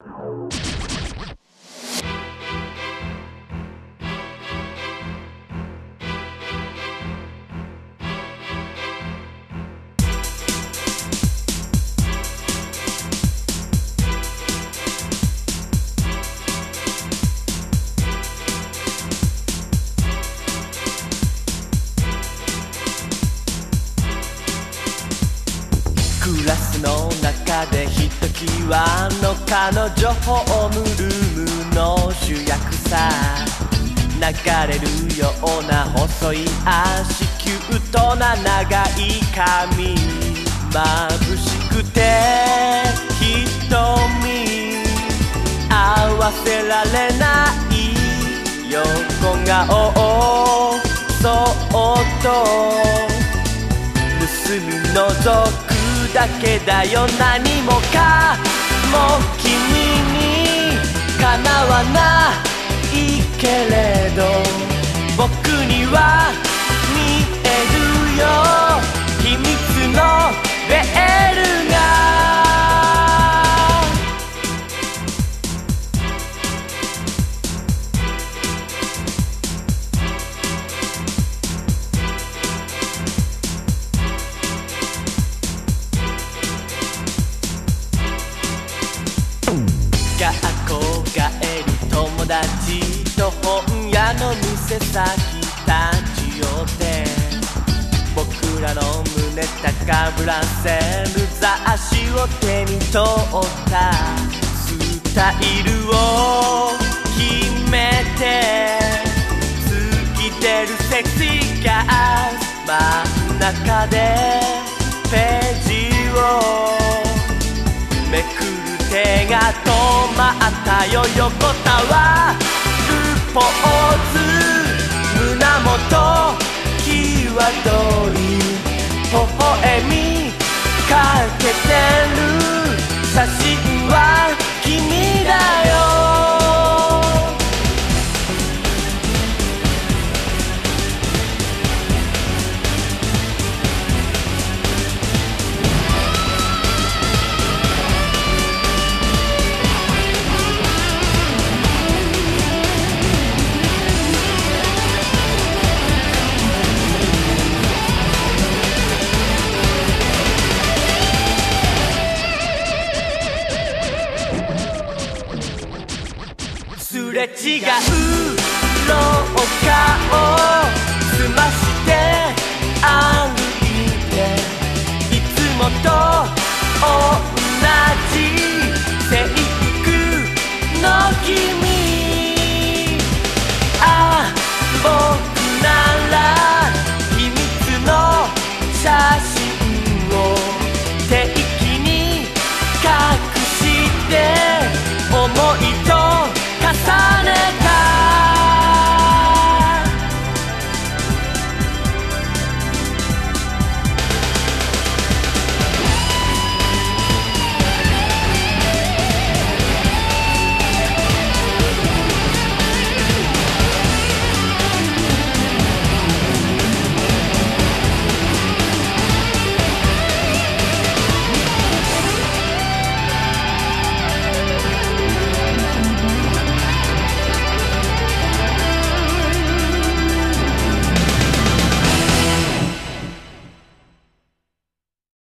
ク中でひときわの彼女ホームルームの主役さ流れるような細い足キュートな長い髪眩しくて瞳合わせられない横顔をそっと盗み覗くだけだよ。何もかも君にかなわないけれど僕には見えるよ。秘密のベ達と本屋の店先立ち寄って僕らの胸高ぶらせる雑誌を手に取った。スタイルを決めて突き出るセクシーが真ん中でページをまったよ横たわるポーズ胸元際どり微笑みかけてるれ違う。